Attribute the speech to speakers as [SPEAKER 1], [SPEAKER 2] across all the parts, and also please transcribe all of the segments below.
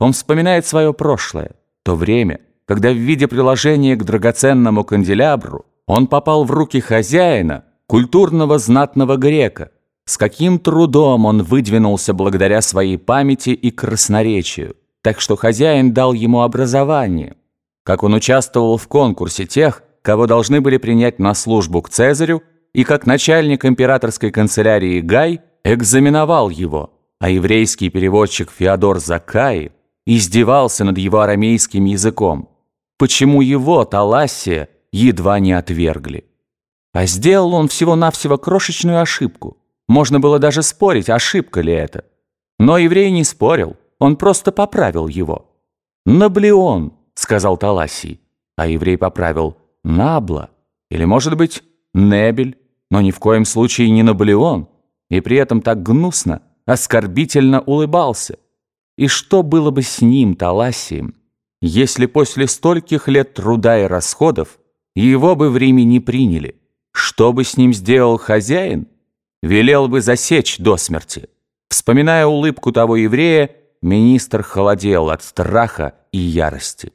[SPEAKER 1] Он вспоминает свое прошлое, то время, когда в виде приложения к драгоценному канделябру он попал в руки хозяина, культурного знатного грека, с каким трудом он выдвинулся благодаря своей памяти и красноречию, так что хозяин дал ему образование, как он участвовал в конкурсе тех, кого должны были принять на службу к Цезарю, и как начальник императорской канцелярии Гай экзаменовал его, а еврейский переводчик Феодор Закаи издевался над его арамейским языком. Почему его, Талассия, едва не отвергли? А сделал он всего-навсего крошечную ошибку. Можно было даже спорить, ошибка ли это. Но еврей не спорил, он просто поправил его. «Наблеон», — сказал Таласий, а еврей поправил «Набла» или, может быть, «Небель», но ни в коем случае не Наблеон, и при этом так гнусно, оскорбительно улыбался. И что было бы с ним, Таласием, если после стольких лет труда и расходов его бы в Риме не приняли? Что бы с ним сделал хозяин? Велел бы засечь до смерти. Вспоминая улыбку того еврея, министр холодел от страха и ярости.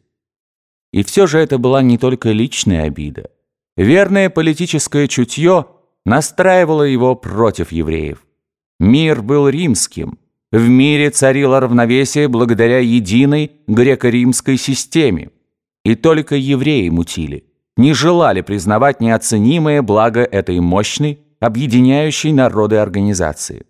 [SPEAKER 1] И все же это была не только личная обида. Верное политическое чутье настраивало его против евреев. Мир был римским. В мире царило равновесие благодаря единой греко-римской системе. И только евреи мутили, не желали признавать неоценимое благо этой мощной, объединяющей народы организации.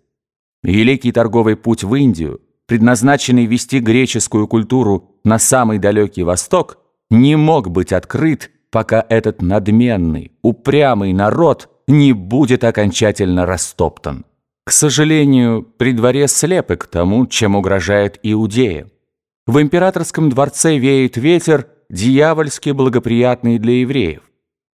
[SPEAKER 1] Великий торговый путь в Индию, предназначенный вести греческую культуру на самый далекий восток, не мог быть открыт, пока этот надменный, упрямый народ не будет окончательно растоптан. К сожалению, при дворе слепы к тому, чем угрожает Иудея. В императорском дворце веет ветер, дьявольски благоприятный для евреев.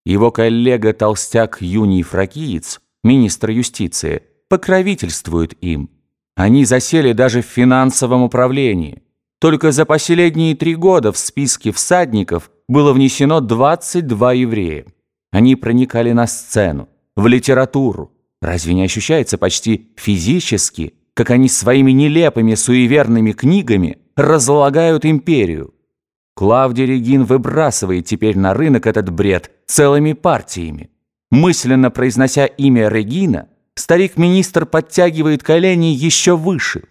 [SPEAKER 1] Его коллега-толстяк Юний Фракиец, министр юстиции, покровительствует им. Они засели даже в финансовом управлении. Только за последние три года в списке всадников было внесено 22 еврея. Они проникали на сцену, в литературу. Разве не ощущается почти физически, как они своими нелепыми суеверными книгами разлагают империю? Клавдий Регин выбрасывает теперь на рынок этот бред целыми партиями. Мысленно произнося имя Регина, старик-министр подтягивает колени еще выше.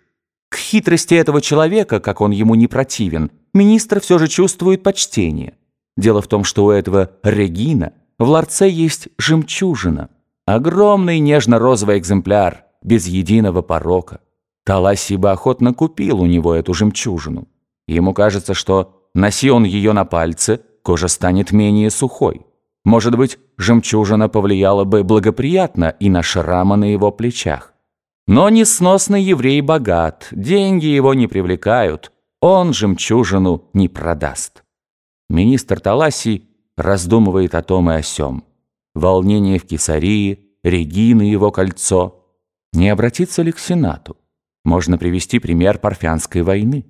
[SPEAKER 1] К хитрости этого человека, как он ему не противен, министр все же чувствует почтение. Дело в том, что у этого Регина в ларце есть жемчужина. Огромный нежно-розовый экземпляр, без единого порока. Таласи бы охотно купил у него эту жемчужину. Ему кажется, что носи он ее на пальце, кожа станет менее сухой. Может быть, жемчужина повлияла бы благоприятно и на шрамы на его плечах. Но несносный еврей богат, деньги его не привлекают, он жемчужину не продаст. Министр Таласи раздумывает о том и о сём. Волнение в Кесарии, Регины его кольцо. Не обратиться ли к Сенату? Можно привести пример Парфянской войны.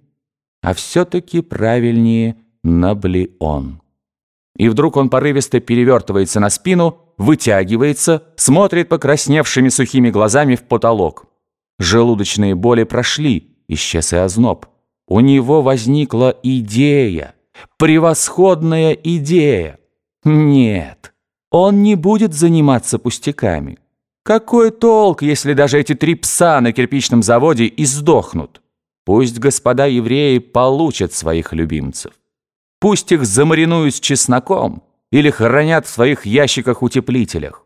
[SPEAKER 1] А все-таки правильнее Наблеон. И вдруг он порывисто перевертывается на спину, вытягивается, смотрит покрасневшими сухими глазами в потолок. Желудочные боли прошли, исчез и озноб. У него возникла идея, превосходная идея. Нет, он не будет заниматься пустяками. Какой толк, если даже эти три пса на кирпичном заводе и сдохнут? Пусть господа евреи получат своих любимцев. Пусть их замаринуют с чесноком или хранят в своих ящиках-утеплителях.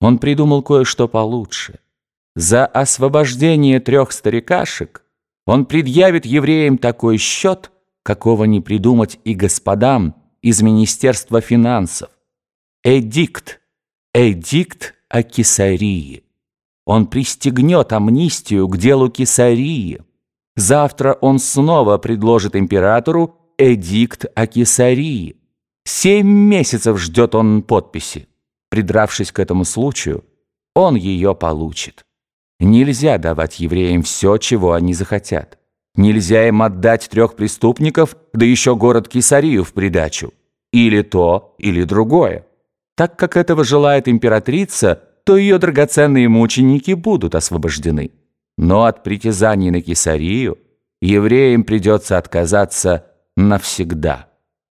[SPEAKER 1] Он придумал кое-что получше. За освобождение трех старикашек он предъявит евреям такой счет, какого не придумать и господам из Министерства финансов. Эдикт, эдикт о Кесарии. Он пристегнет амнистию к делу Кесарии. Завтра он снова предложит императору эдикт о Кесарии. Семь месяцев ждет он подписи. Придравшись к этому случаю, он ее получит. Нельзя давать евреям все, чего они захотят. Нельзя им отдать трех преступников, да еще город Кесарию в придачу. Или то, или другое. Так как этого желает императрица, то ее драгоценные мученики будут освобождены. Но от притязаний на Кесарию евреям придется отказаться навсегда.